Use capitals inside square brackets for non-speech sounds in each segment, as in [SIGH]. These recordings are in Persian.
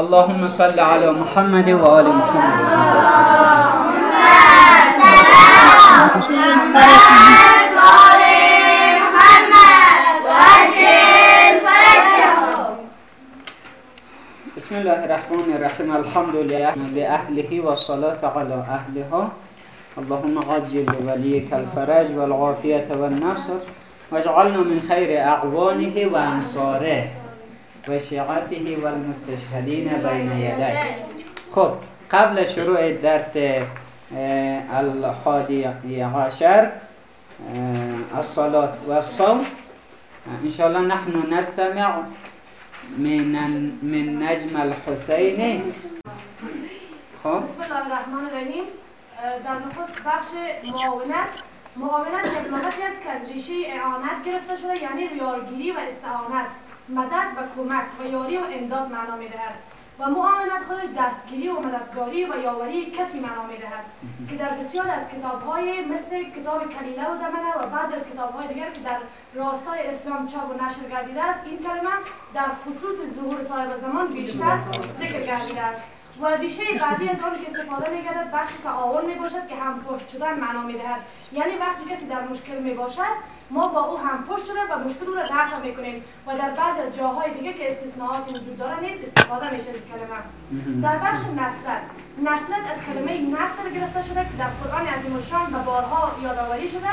اللهم صل على محمد و آل محمد. بسم الله الرحمن الرحیم الحمد لله لأهله و صلاة على أهلها اللهم عجل لوليك الفرج والعافية والنصر واجعلنا من خير أعوانه وأنصاره. وشيعته والمستشهدين بين يديك خب قبل شروع درس عشر اه، الصلاة والصوم اه، إن شاء الله نحن نستمع من من نجم الحسینی خب. بسم الله الرحمن الرحیم. در نخست بخش معاونت. معاونت کلماتی است که از ریشه اعانت گرفته شده یعنی یارگیری و استعانت. مدد و کمک و یاری و امداد معنا می‌دهد و معاونت خودش دستگیری و مددگاری و یاوری کسی معنا می‌دهد که در بسیار از کتابهای مثل کتاب کلیله و دمنه و بعضی از کتابهای دیگر که در راستای اسلام چاپ و نشر گردیده است این کلمه در خصوص ظهور صاحب زمان بیشتر ذکر گردیده است. و ریشه بعدی از آن که استفاده میگردد بخشی تعاون می باشد که هم پشت شدن معنا می‌دهد. یعنی وقتی کسی در مشکل می باشد ما با او هم پشت شده و مشکل را رفع می کنیم و در بعضی از جاهای دیگه که استثناءاتی وجود داره نیز استفاده میشه از کلمه. در بخش نصرت نصرت از کلمه نصر گرفته شده که در قرآن عظیم الشان و بارها یادآوری شده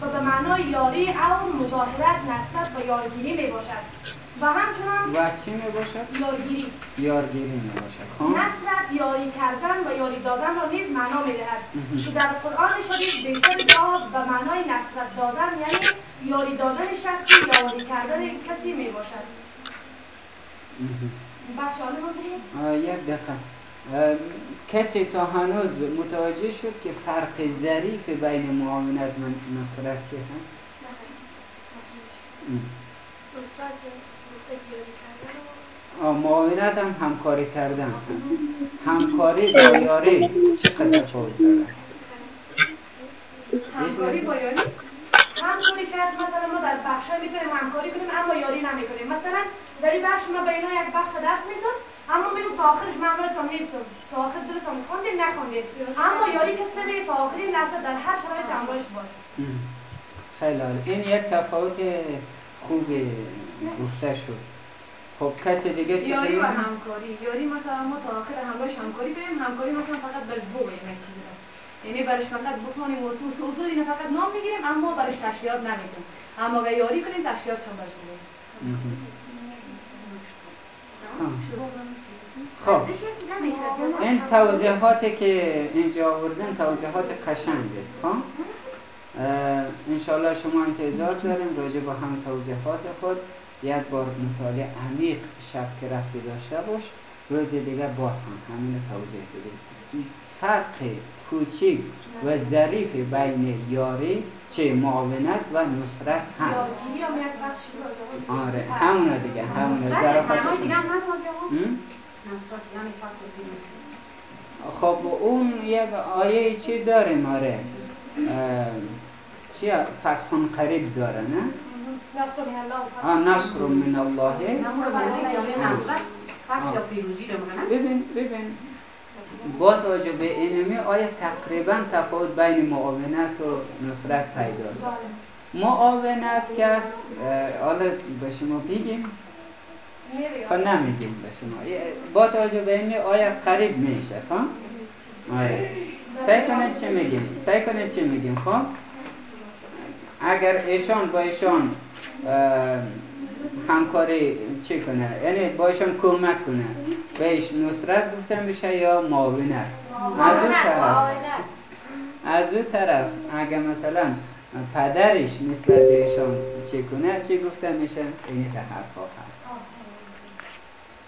و به معنای یاری او مظاهرت نصرت و یارگیری می باشد و همچنان و چی می باشد؟ یارگیری. یارگیری می باشد خب. نصرت یاری کردن و یاری دادن را نیز معنا می‌دهد. که در قرآن شریف بیشتر جا به معنای نصرت دادن یعنی یاری دادن شخصی یا یاری کردن کسی می باشد بخش یک دقیقه. کسی تا هنوز متوجه شد که فرق ظریف بین معاونت و نصرت چی هست؟ نصرت معاونت هم همکاری کردن هست همکاری با یاری چقدر تفاوت داره؟ همکاری با یاری همکاری که هست مثلا ما در بخش می‌تونیم همکاری کنیم اما یاری نمی‌کنیم. مثلا در این بخش ما به اینا یک بخش درس میدون اما میگم تا آخرش تا نیستم. تا آخر دلتان خوندید نخوندید اما یاری کسی نمیگه تا آخرین لحظه در هر شرایط همراهش باشه. خیلی. این یک تفاوت خوب گفته شد. خب کسی دیگه چی یاری و؟ همکاری. یاری مثلا ما تا آخر همراهش همکاری کنیم همکاری مثلا فقط برش بگوییم یک چیزی یعنی برش فقط بخوانیم و اصول اصول فقط نام می‌گیریم اما برش تشریحات نمیدیم اما اگه یاری کنیم تشریحاتش هم برش میدیم مهم. خب. این توضیحاتی که اینجا آوردن توضیحات قشنگ است خب؟ انشالله شما انتظار داریم راجع با هم توضیحات خود. یک بار مطالعه عمیق شب که رفتی داشته باش روز دیگه باز هم همین توضیح بدیم فرق کوچیک و ظریف بین یاری چه معاونت و نصرت هست. آره همونا دیگه همونا ظرافتش هم؟ خب اون یک آیه چی داریم؟ آره. اه، چی؟ فتح قریب داره نه؟ آه نصر من الله. ببین ببین. با توجه به اینمی آیه تقریبا تفاوت بین معاونت و نصرت پیداست. معاونت که است حالا به شما بگیم. خب نمیگیم به شما. با توجه به این آیه قریب میشه خب؟ آره. سعی کنید چی میگیم؟ سعی کنید چی میگیم؟ خب؟ اگر ایشان با ایشان همکاری چی کنه؟ یعنی با ایشان کمک کنه. بهش نصرت گفته میشه یا معاونت؟ از اون طرف. از اون طرف اگر مثلا پدرش نسبت به ایشان چی کنه چی گفته میشه این تا حرفا هست.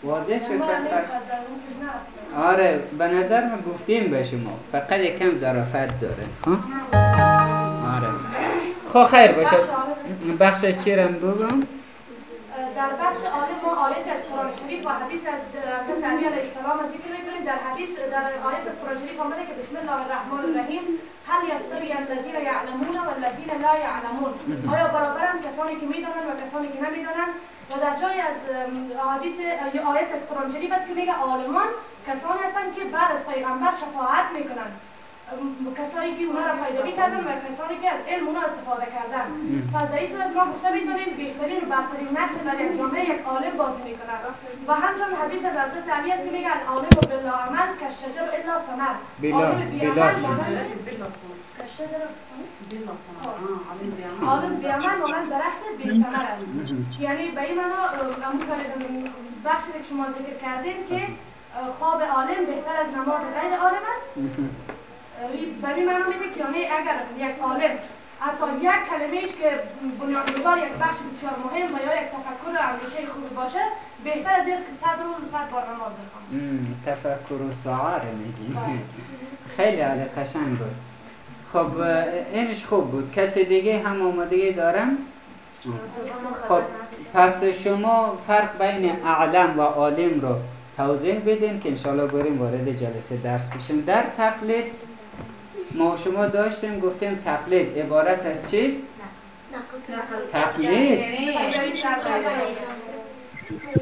واضح شد؟ ما نرفتیم. آره به نظر من گفتیم به شما. فقط یکم ظرافت داره. خب آره. خب خیر باشه. بخش چی رو بگم؟ در بخش آیه ما آیت از قرآن شریف و حدیث از حضرت علی علیه السلام ذکر می‌کنیم. در حدیث در آیت از قرآن شریف آمده که بسم الله الرحمن الرحیم. هل یستوی الذین یعلمون و الذین لا یعلمون. آیا برابرن کسانی که می‌دانند و کسانی که نمی‌دانند و در جای از حدیث آیت از قرآن شریف است که میگه عالمان کسانی هستند که بعد از پیغمبر شفاعت می‌کنند. ام، کسانی که اونا را پیروی کردن و کسانی که از علم اونا استفاده کردن. پس در این صورت ما گفته می‌تونیم بهترین و برترین نقش در یک جامعه یک عالم بازی می‌کنه. و همچنین حدیث از حضرت علی است که میگه العالم بلا عمل کالشجر الا ثمر بلا- عالم بی بلا عمل عالم بی عمل مانند درخت بی ثمر است یعنی به این معنا همون که بخشی که شما ذکر کردین که خواب عالم بهتر از نماز غیر عالم است. به این معنا میده که یعنی اگر یک عالم حتی یک کلمهش که بنیانگذار یک بخش بسیار مهم و یا یک تفکر و اندیشه خوب باشه بهتر از است که صد روز صد بار نماز بخوان. ام، تفکر و ساعه رو میگی [LAUGHS] خیلی عالی قشنگ بود. خب اینش خوب بود. کسی دیگه هم آمادگی دارم؟ خب پس شما فرق بین اعلم و عالم رو توضیح بدین که انشالله بریم وارد جلسه درس بشیم. در تقلید ما شما داشتیم گفتیم تقلید عبارت از چیست؟ تقلید.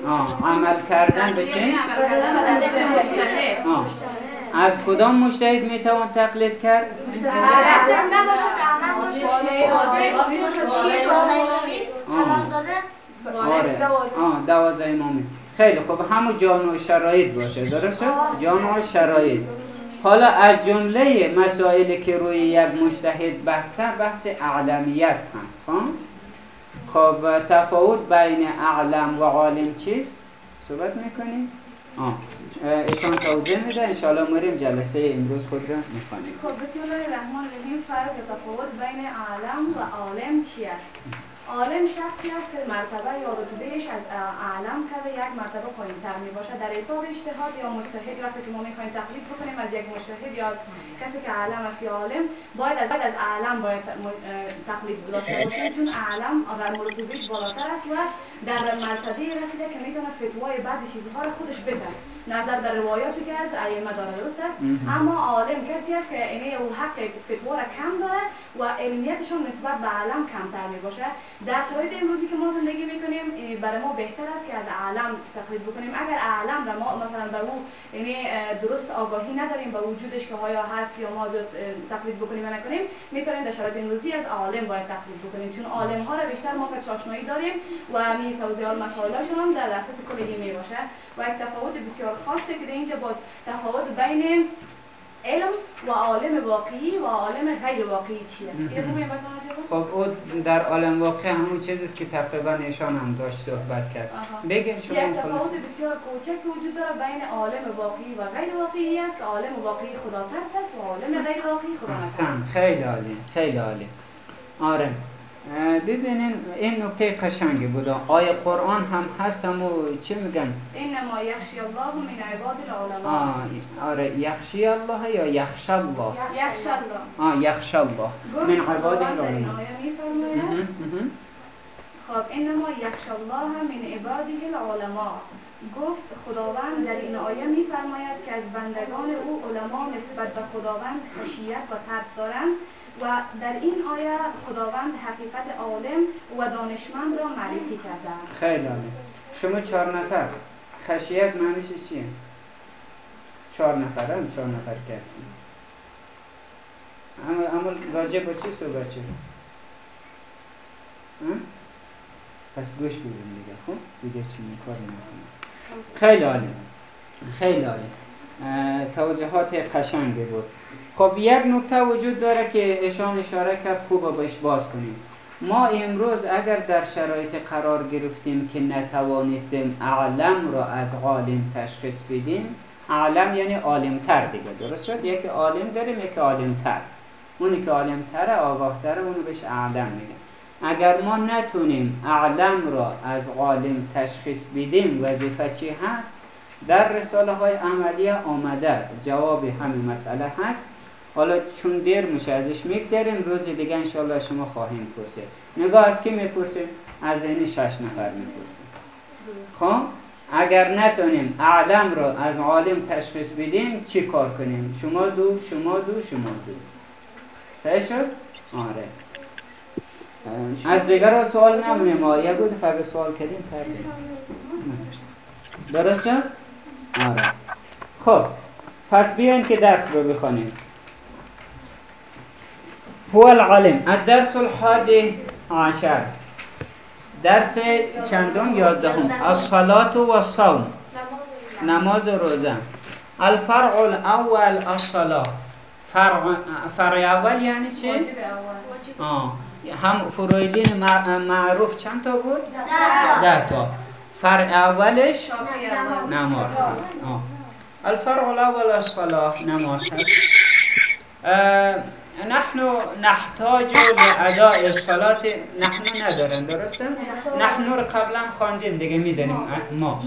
آه. عمل کردن به چی؟ از کدام مجتهد می‌توان تقلید کرد؟ آره آه دوازه امامی خیلی خوب همون جامع و شرایط باشه درسته؟ جامع و شرایط حالا از جمله مسائلی که روی یک مجتهد بحثه بحث اعلمیت هست خب؟ خب تفاوت بین اعلم و عالم چیست؟ صحبت می‌کنیم؟ آه ایشان توضیح میده انشاءالله مریم جلسه امروز خود را می‌خوانیم خب بسم الله الرحمن الرحیم فرق تفاوت بین عالم و عالم چی است عالم شخصی است که مرتبه یا رتبهش از عالم کرده یک مرتبه پایین تر می باشد در حساب اجتهاد یا مجتهد وقتی که ما می‌خوایم تقلید بکنیم از یک مجتهد یا از کسی که عالم است یا عالم باید از از عالم باید تقلید داشته باشیم چون عالم در مرتبهش بالاتر است و در مرتبه رسیده که می‌تونه فتوای بعضی چیزها را خودش بده. نظر در روایاتی که از ائمه داره درست است اما عالم کسی است که اینه او حق فتوا را کم داره و علمیتشون نسبت به عالم کمتر می باشه در شرایط امروزی که ما زندگی می‌کنیم برای ما بهتر است که از عالم تقلید بکنیم. اگر عالم را ما مثلا به او یعنی درست آگاهی نداریم به وجودش که آیا هست یا ما تقلید بکنیم یا نکنیم می‌تونیم در شرایط امروزی از عالم باید تقلید بکنیم. چون عالم ها را بیشتر ما که آشنایی داریم و می توضیحات مسائلشون هم در دسترس کلگی می باشه. و یک تفاوت بسیار خاصه که در اینجا باز تفاوت بین علم و عالم واقعی و عالم غیر واقعی چی است؟ خب او در عالم واقع همون چیزی است که تقریبا ایشان هم داشت صحبت کرد. بگین شما یک. تفاوت بسیار کوچک وجود داره بین عالم واقعی و غیر واقعی است. که عالم واقعی خدا ترس است و عالم غیر واقعی خدا احسن. خیلی عالی. خیلی عالی. آره. ببینین این نکته قشنگی بود آیه قرآن هم هست همو چی میگن انما یخشی الله من عباد العلماء آره یخشی الله یا یخش الله یخشی الله آه یخش الله من عباد العلماء. خب انما یخشی الله من عباده العلماء گفت خداوند در این آیه میفرماید که از بندگان او علما نسبت به خداوند خشیت و ترس دارند و در این آیه خداوند حقیقت عالم و دانشمند را معرفی کرده است. خیلی عالی. شما چهار نفر. خشیت معنیش چیه؟ چهار نفر هم چهار نفر کسی اما راجع با چی صحبت شد؟ پس گوش بدیم دیگه خب دیگه چی کاری نکنیم. خیلی عالی. خیلی عالی. توضیحات قشنگی بود. خب یک نکته وجود داره که ایشان اشاره کرد خوب بهش باز کنیم. ما امروز اگر در شرایط قرار گرفتیم که نتوانستیم اعلم را از عالم تشخیص بدیم اعلم یعنی عالمتر دیگه درست شد؟ یکی عالم داریم یکی عالمتر. اونی که عالمتره آگاهتره اونو بهش اعلم میگن اگر ما نتونیم اعلم را از عالم تشخیص بدیم وظیفه چی هست؟ در رساله های عملیه آمده جواب همین مسئله هست. حالا چون دیر میشه ازش میگذریم روز دیگه انشالله شما خواهیم پرسید. نگاه از کی می‌پرسیم از این شش نفر می‌پرسیم خب؟ اگر نتونیم اعلم را از عالم تشخیص بدیم چی کار کنیم؟ شما دو شما دو شما دو صحیح شد؟ آره. از دیگر سوال نمونیم. یک بود؟ فقط سوال کردیم. کردیم درست شد؟ آره. خب پس بیاین که درس رو بخونیم هو العلم الدرس الحادي عشر. درس چندم؟ یازدهم. الصلاة و الصوم. نماز و روزه. الفرع الاول الصلاة. فرع, فرع اول یعنی چه؟ اول. آه. هم فرویدین مع- معروف چند تا بود؟ ده تا. فرع اولش؟ نماز. هست. الفرع الاول الصلاة نماز هست. نحن نحتاج لأداء الصلاة نحن ندارن درسته؟ نحن رو قبلا خواندیم دیگه می‌دونیم. ما.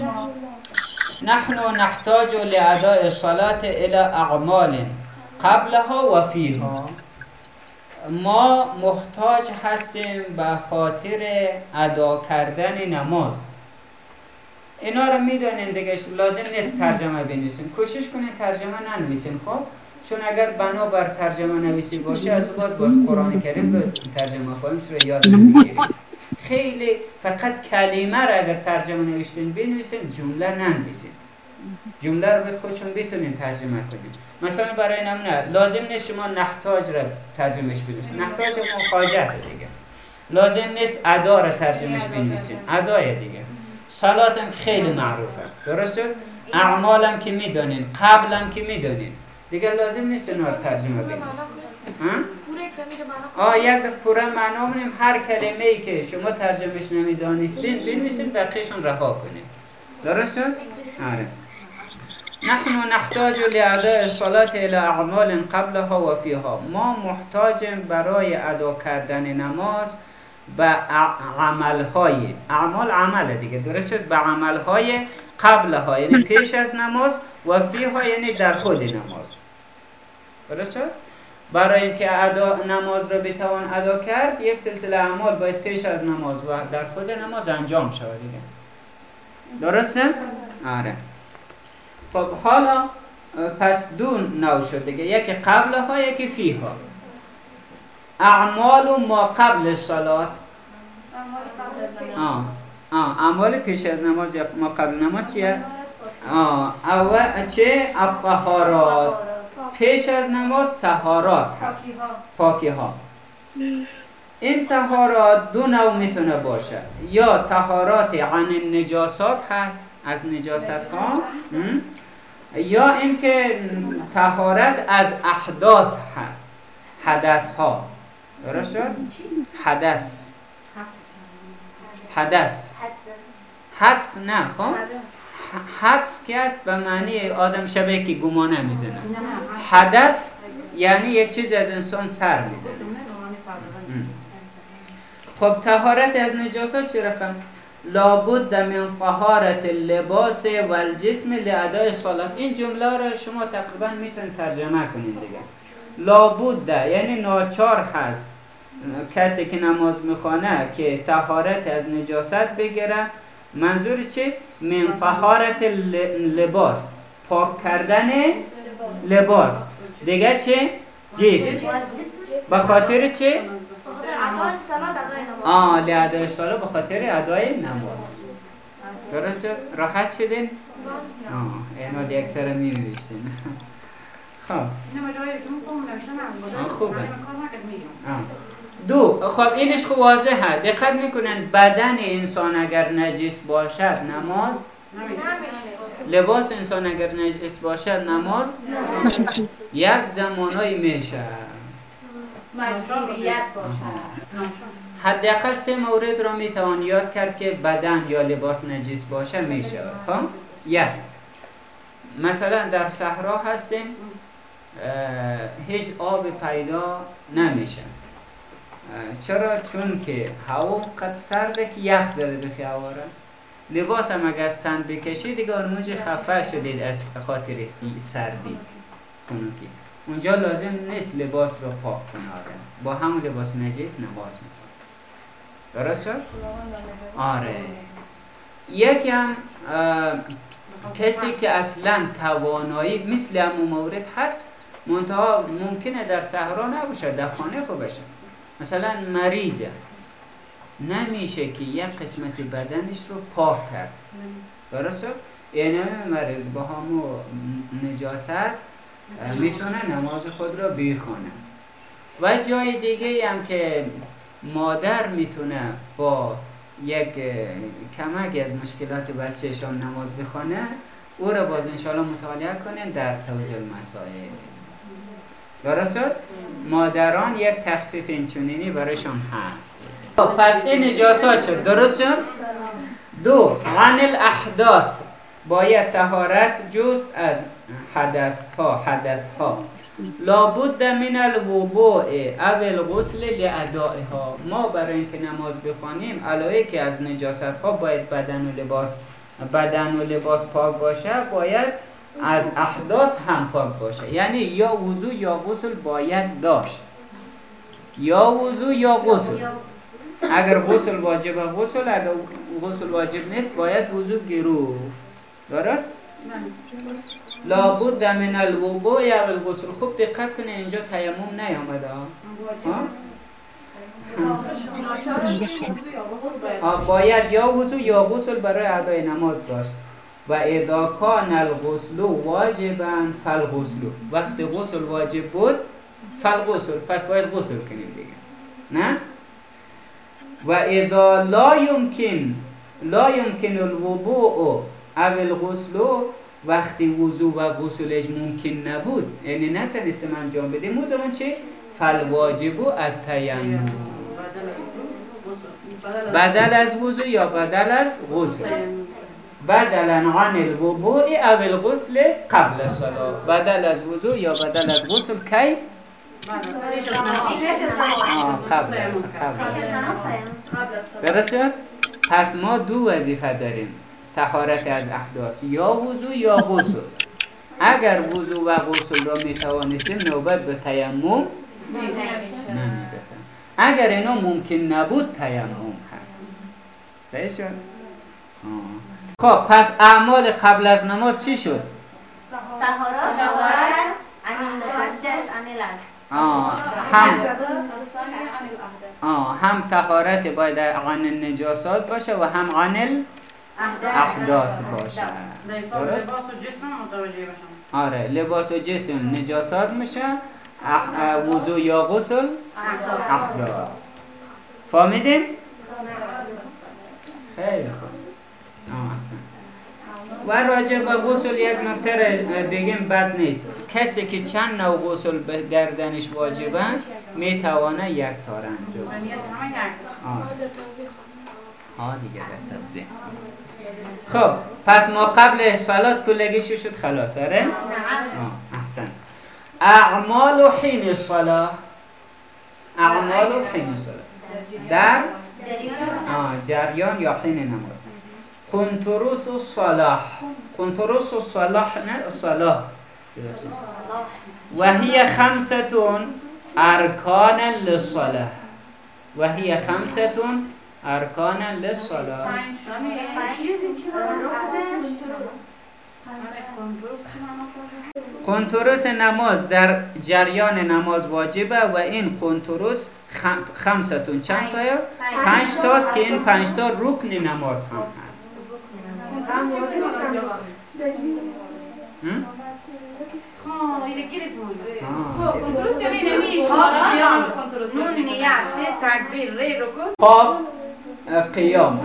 نحن نحتاج لأداء الصلاة إلى أعمال قبلها و فيها ما محتاج هستیم به خاطر ادا کردن نماز. اینا رو می‌دونین دیگه لازم نیست ترجمه بنویسیم کوشش کنید ترجمه ننویسیم خب؟ چون اگر بنا بر ترجمه نویسی باشه از بعد باز قرآن کریم رو ترجمه فایمس رو یاد نمی‌گیریم خیلی فقط کلمه رو اگر ترجمه نوشتین بنویسین جمله ننویسین. جمله رو باید خودشون بتونین ترجمه کنین. مثلا برای نمونه لازم نیست شما نحتاج رو ترجمهش بنویسین. نحتاج حاجت دیگه. لازم نیست ادا رو ترجمهش بنویسین. ادای دیگه. صلات هم خیلی معروفه. درست شد اعمالم که می‌دونین قبلم که می‌دونین دیگه لازم نیست اینا رو ترجمه معنا آه یک پوره معنا کنیم هر کلمه ای که شما ترجمهش نمی‌دانستین بنویسین بقیهشون رها کنید درست شد؟ آره. نحن نحتاج لأداء الصلاة إلى أعمال قبلها و فيها ما محتاجیم برای ادا کردن نماز به عملهای اعمال عمل دیگه درست شد به عملهای قبلها یعنی پیش از نماز و فیها یعنی در خود نماز. درست شد؟ برای اینکه ادا نماز را بتوان ادا کرد یک سلسله اعمال باید پیش از نماز و در خود نماز انجام شود دیگه. درسته؟ آره. خب حالا پس دو نوع شد دیگه. یکی قبلها یکی فیها. اعمال ما قبل صلات. آه آه اعمال پیش از نماز یا ما قبل نماز چیه؟ آه اول چه؟ الطهارات. پیش از نماز تهارات هست. پاکی ها این تهارات دو نوع می‌تونه باشه. یا تهارات عن النجاسات هست از نجاست ها? یا اینکه تهارت از احداث هست حدث ها درست شد؟ حدث. حدث. حدث. نه خب؟ حدث. که است به معنی آدم شبه که گمانه می‌زنه. حدث. یعنی یک چیز از انسان سر می‌زنه. خب طهارت از نجاست چه رقم؟ لابد من طهارت اللباس و الجسم لادای صلات. این جمله را شما تقریبا می‌تونید ترجمه کنید دیگه. لابد یعنی ناچار هست کسی که نماز می‌خوانه که طهارت از نجاست بگیره منظور چی؟ من طهارت لباس پاک کردن لباس دیگه چه؟ جسم به خاطر چه؟ آه لادای صلاة به خاطر ادای نماز درست؟ راحت شدین؟ آه اینا دی اکثر می نوشتین خوبه. دو خب اینش خب واضحه. دقت می‌کنن بدن انسان اگر نجس باشد نماز؟ لباس انسان اگر نجس باشد نماز؟ یک زمانایی میشه. مجبور به ید باشد. حداقل سه مورد را می‌توان یاد کرد که بدن یا لباس نجس باشه میشه. خب؟ یک. مثلا در صحرا هستیم. هیچ آب پیدا نمیشه. چرا؟ چون که هوا قد سرده که یخ زده به خیاواره لباس هم اگه از تن بکشی دیگه خفه شدید از خاطر سردی. خنکی اونجا لازم نیست لباس رو پاک کنه آدم. با همون لباس نجس نماز می‌کنه درست شد؟ آره. یکی هم کسی که اصلا توانایی مثل همون مورد هست منتها ممکنه در صحرا نباشه در خانه خوب بشه مثلا مریضه. نمیشه که یک قسمت بدنش رو پاک کرد. درسته؟ یعنی مریض با همو نجاست می‌تونه نماز خود را بخونه و جای دیگه هم که مادر می‌تونه با یک کمک از مشکلات بچهشان نماز بخونه او را باز انشاءالله مطالعه کنیم در توجه مسائل. درست شد؟ مادران یک تخفیف اینچونینی برایشان هست. خب، پس این نجاسات شد. درست شد؟ دو عن الاحداث باید تهارت جست از حدث ها حدث ها لابد من الوضوء او الغسل لادائها ما برای اینکه نماز بخوانیم علاوه که از نجاست ها باید بدن و لباس بدن و لباس پاک باشه باید از احداث هم پاک باشه. یعنی یا وضو یا غسل باید داشت. یا وضو یا غسل. اگر غسل واجب غسل. اگر غسل واجب نیست باید وضو گروف درست؟ لابد من الوضوء یا الغسل. خوب دقت کنید اینجا تیمم نیامده. باید یا وضو یا غسل برای ادای نماز داشت. و اذا کان الغسل واجبا فالغسل. وقتی غسل واجب بود فالغسل. پس باید غسل کنیم دیگه. نه؟ و اذا لا يمكن لا يمكن الوضوء او الغسل وقتی وضو و غسلش ممکن نبود یعنی نتونستیم انجام بدیم اون زمان چه فالواجب التیمم. بدل از وضو یا بدل از غسل؟ بدلا عن الوضوء او الغسل قبل الصلاه بدل از وضو یا بدل از غسل کی؟ قبل قبل پس ما دو وظیفه داریم. تهارت از احداث. یا وضو یا غسل. اگر وضو و غسل را می توانستیم نوبت به تیمم نمی‌رسیم. اگر اینا ممکن نبود تیمم هست. صحیح شد؟ خب پس اعمال قبل از نماز چی شد؟ هم. آه هم تهارت باید عن النجاسات باشه و هم عن احداث باشه. لباس و جسم متوجه آره لباس و جسم نجاسات میشه. وضو یا غسل احداث فهمیدیم؟ خیلی خوب. و راجع به غسل یک نکته بگیم بد نیست. کسی که چند نوع غسل به گردنش واجبه می‌توانه یک تار انجام ها دیگه در توضیح خب پس ما قبل سالات کلگی شد؟ خلاص آره؟ احسن. اعمال و حین الصلاه اعمال و حین الصلاه در جریان یا حین نماز؟ کنتروس و صلاح کنتروس و صلاح نه صلاح و هی خمستون ارکان للصلاه و هی خمستون ارکان للصلاه کنتروس نماز در جریان نماز واجبه و این کنتروس خمستون چند تایا؟ پنج تاست که این پنج تا رکن نماز هم هست خاف قیام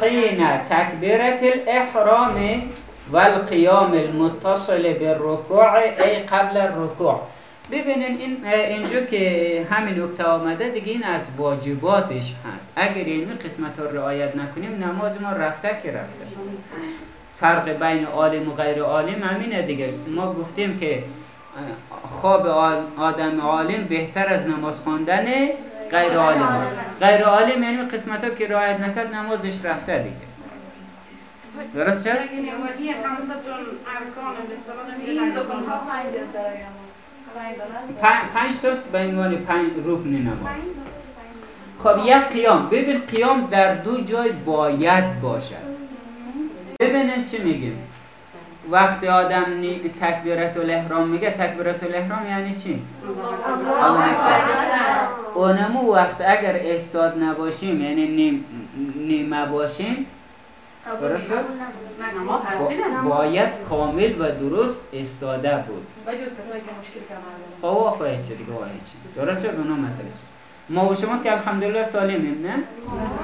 حين تكبيرة الإحرام والقيام المتصل بالركوع أي قبل الركوع ببینین این اینجا که همین نکته آمده دیگه این از واجباتش هست. اگر این قسمت رو رعایت نکنیم نماز ما رفته که رفته. فرق بین عالم و غیر عالم همینه دیگه. ما گفتیم که خواب آدم عالم بهتر از نماز خواندن غیر عالم. غیر عالم یعنی قسمت ها که رعایت نکرد نمازش رفته دیگه. درست شد؟ پنج تاست به عنوان پنج رکن نماز خب یک قیام. ببین قیام در دو جای باید باشد. ببینیم چی میگیم. وقتی آدم تکبیرت الاحرام میگه تکبیرت الاحرام یعنی چی؟ اونمو وقت اگر استاد نباشیم یعنی نیم نیمه باشیم درست باید کامل و درست استاده بود. بجز کسایی که مشکل کمر خب آخواه چی؟ دیگه چی؟ درست شد اونا مسئله چی؟ ما و شما که الحمدلله سالمیم نه؟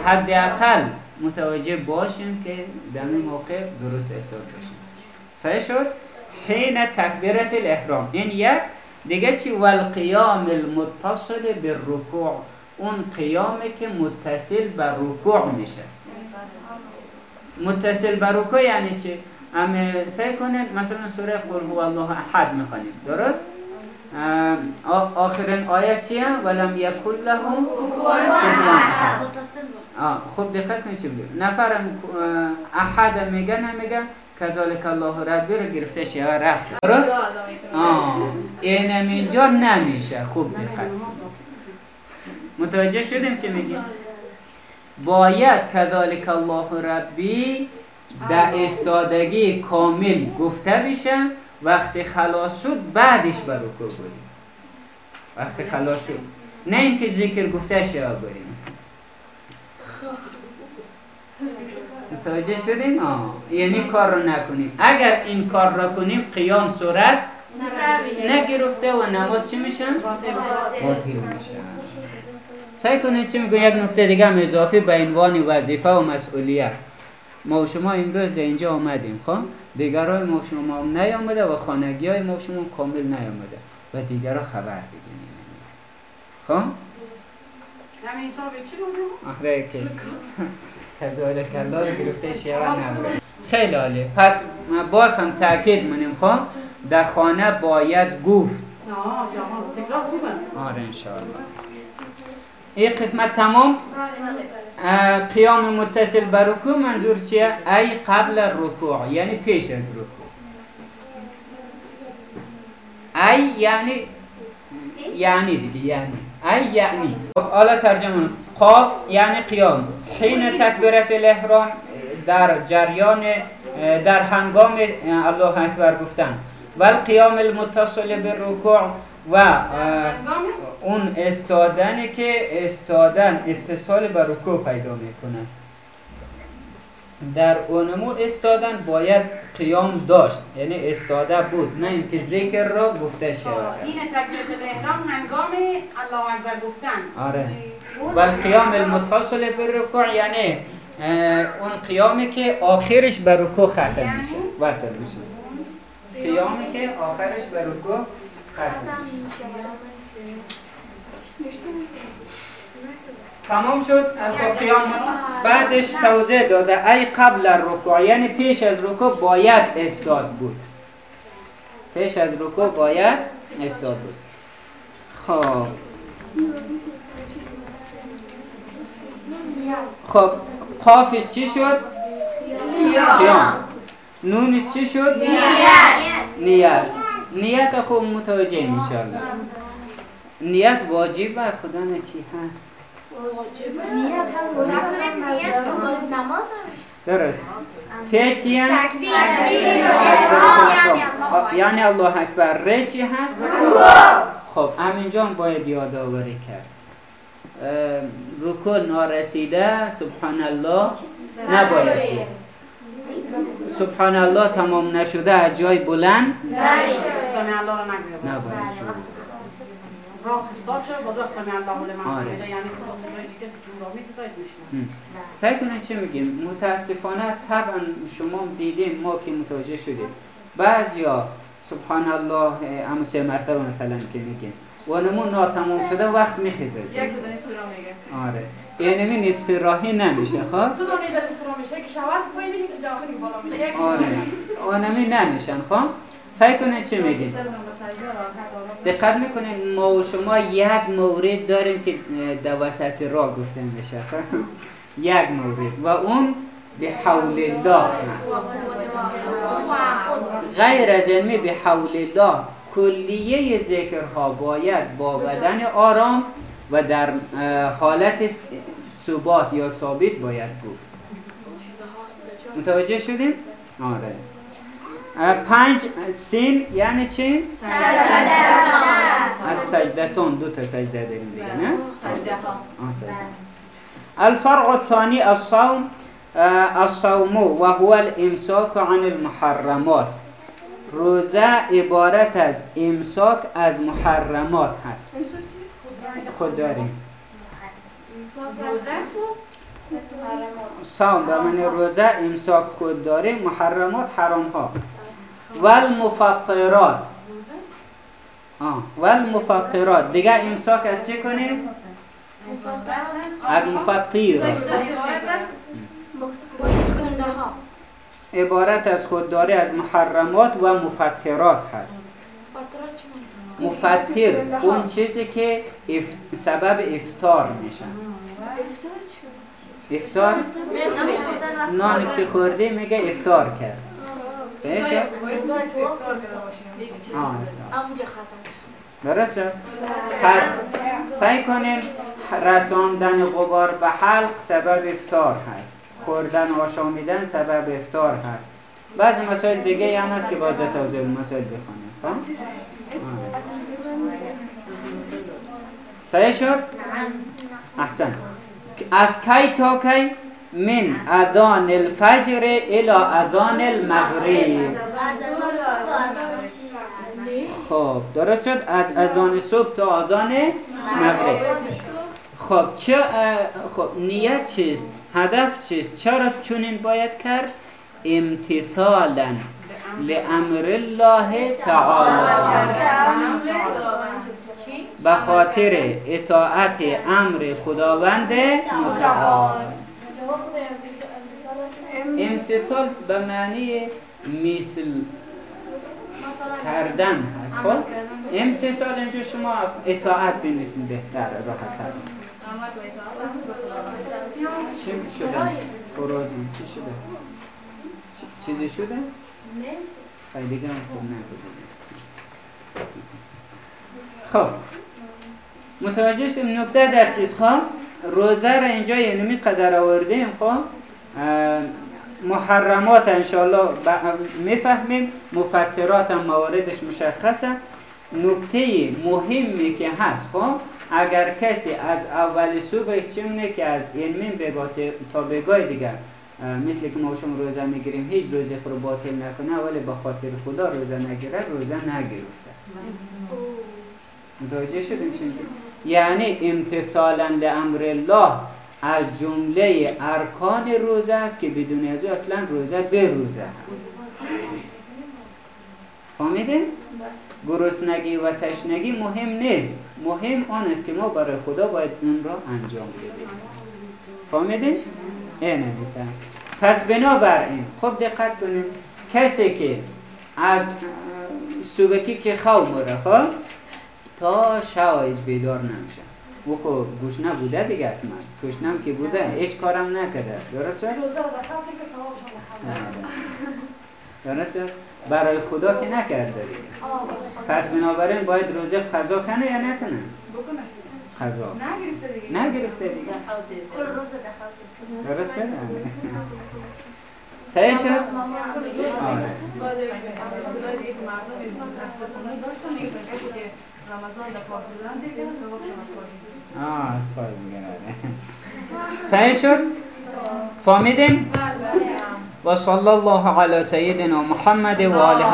حداقل متوجه باشیم که در این موقع درست استاد باشیم. صحیح شد؟ حین تکبیرت الاحرام. این یک. دیگه چی؟ والقیام المتصل بالرکوع. اون قیامی که متصل به رکوع میشه. متصل به رکوع یعنی چی؟ ام سعی کنید مثلا سوره قل هو الله احد می‌خوانیم درست؟ آخرین آیه چیه؟ ولم یکن له خب دقت کنید چی نفر احد میگه نمیگه. کذالک الله ربی رو گرفته شیعه رفت. درست؟ آه اینم اینجا نمیشه. خوب دقت. متوجه شدیم چی میگیم؟ باید کذالک الله ربی در استادگی کامل گفته بشه وقتی خلاص شد بعدش بر رکوع بریم وقتی خلاص شد. نه اینکه ذکر گفته شه بریم. متوجه شدیم؟ آه. یعنی کار رو نکنیم. اگر این کار را کنیم قیام صورت نگرفته و نماز چی میشن؟ باطل. میشن سعی کنید چی میگه یک نکته دیگه هم اضافی به عنوان وظیفه و مسئولیت. ما و شما امروز اینجا آمدیم خب؟ دیگرای ما شما نیامده و خانگی های ما شما کامل نیامده و دیگرها خبر بگیم خب؟ آخره که [LAUGHS] کذالک الله رو گرفته شیعه خیلی عالی. پس باز هم تاکید منیم خب؟ در خانه باید گفت. نه تکرار خوبه. آره انشاءالله. این قسمت تمام قیام متصل بر رکوع منظور چیه؟ ای قبل رکوع یعنی پیش از رکوع ای یعنی یعنی دیگه یعنی ای یعنی حالا ترجمه قاف یعنی قیام حین تکبیرت الاحرام در جریان در هنگام الله اکبر گفتن و القیام المتصل بالرکوع و اون استادنی که استادن اتصال به رکوع پیدا می‌کنه. در اونمو استادن باید قیام داشت یعنی استاده بود نه اینکه ذکر را گفته شود. این تکبیرت الاحرام هنگام الله اکبر گفتن. آره. و القیام المتصل بالرکوع یعنی اون قیامی که آخرش به رکوع ختم میشه. وصل میشه. قیامی که آخرش به رکوع تمام شد؟ از قیام بعدش توضیح داده. ای قبل رکوع یعنی پیش از رکوع باید استاد بود. پیش از رکوع باید استاد بود. خب. خب قافش چی شد؟ قیام نونش چی شد؟ نیت. نیت. نیت خوب متوجه انشالله نیت واجب بر خدا نه چی هست درست. ته چی یعنی الله اکبر. ره چی هست؟ خب همینجا باید یادآوری کرد. رکو نارسیده سبحان الله نباید سبحان الله تمام نشده از جای بلند سمی الله رو نگیره نباید شد راست استاد شد با دو سمی الله لمن آره. یعنی خدا صدای دیگه کسی که اون را میستاید میشنه سعی کنید چه میگیم؟ متاسفانه طبعا شما دیدین ما که متوجه شدیم. بعضیا سبحان الله اما سه مرتبه مثلا که میگیم. و نمون ناتمام شده وقت میخیزه. یک تا نیست را میگه. آره. یعنی نصف راهی نمیشه خب؟ تو دانه در استرا میشه. که شود پای میریم که داخل بالا میشه. آره. اونمی نمیشن خب؟ سعی کنید چه میگیم دقت می‌کنید ما و شما یک مورد داریم که در وسط راه گفته میشه؟ [LAUGHS] یک مورد. و اون به حول الله هست. غیر از علمی به حول الله. کلیه ذکرها باید با بدن آرام و در حالت ثبات یا ثابت باید گفت. متوجه شدیم؟ آره. پنج سین یعنی چی؟ از سجدتون دو تا سجده داریم دیگه نه؟ آه، سجده. الفرع الثاني الصوم آه، الصوم وهو الامساك عن المحرمات. روزه عبارت از امساک از محرمات هست. خود داریم. صوم به معنی روزه امساک خود داره محرمات حرام ها و المفطرات آه. و المفطرات دیگه امساک از چه کنیم؟ از مفطیرات عبارت از خودداری از محرمات و مفطرات هست. مفطر اون چیزی که اف... سبب افطار میشه. افطار نانی که خورده میگه افطار کرد. صحیح شد؟ آه، افطار. درست شد؟ پس سعی کنیم رساندن غبار به حلق سبب افطار هست خوردن و آشامیدن سبب افطار هست بعضی مسائل دیگه هم هست که باید توضیح مسائل بخونیم؟ صحیح شد؟ احسن از کی تا کی؟ من اذان الفجر الى اذان المغرب. خب درست شد؟ از اذان صبح تا اذان مغرب. خب چه خب نیت چیست؟ هدف چیست؟ چرا چنین باید کرد؟ امتثالا لامر الله تعالی. به خاطر اطاعت امر خداوند متعال. امتثال به معنی مثل کردن هست خب امتثال اینجا شما اطاعت بنویسید بهتر راحت تر چی شده؟ فراجون چی شده؟ چی- چیزی شده؟ خیلی دیگه هم خوب نبوده. خب متوجه شدیم نکته در چیز خب روزه را اینجا یعنی می قدر آوردیم خب محرمات انشاءالله ب- می‌فهمیم مفترات هم مواردش مشخصه. نکته مهمی که هست خب؟ اگر کسی از اول صبح چمنه که از علمین بگاه تا بگاه دیگر مثل که ما شما روزه می‌گیریم هیچ روزه رو باطل نکنه ولی به خاطر خدا روزه نگیره روزه نگرفته. متوجه شدیم چی؟ یعنی امتثالا لامر الله از جمله ارکان روزه است که بدون از اصلا روزه به روزه هست فهمیدین؟ گرسنگی و تشنگی مهم نیست مهم آن است که ما برای خدا باید اون را انجام بدیم فهمیدین؟ اینه. پس بنابراین خب دقت کنید کسی که از صبحی که خواب مره خب تا شایج بیدار نمیشه او خب گوشنه بوده دیگه حتما گوشنم که بوده هیچ کارم نکرده درست شد؟ درست شد؟ برای خدا که نکرده دیگه پس بنابراین باید روزه قضا کنه یا نکنه؟ قضا نگرفته دیگه نگرفته دیگه درست شد؟ صحیح شد؟ آره. آه از پاس میگن آره. صحیح شد؟ فهمیدیم؟ و صلی الله علی سیدنا محمد و آله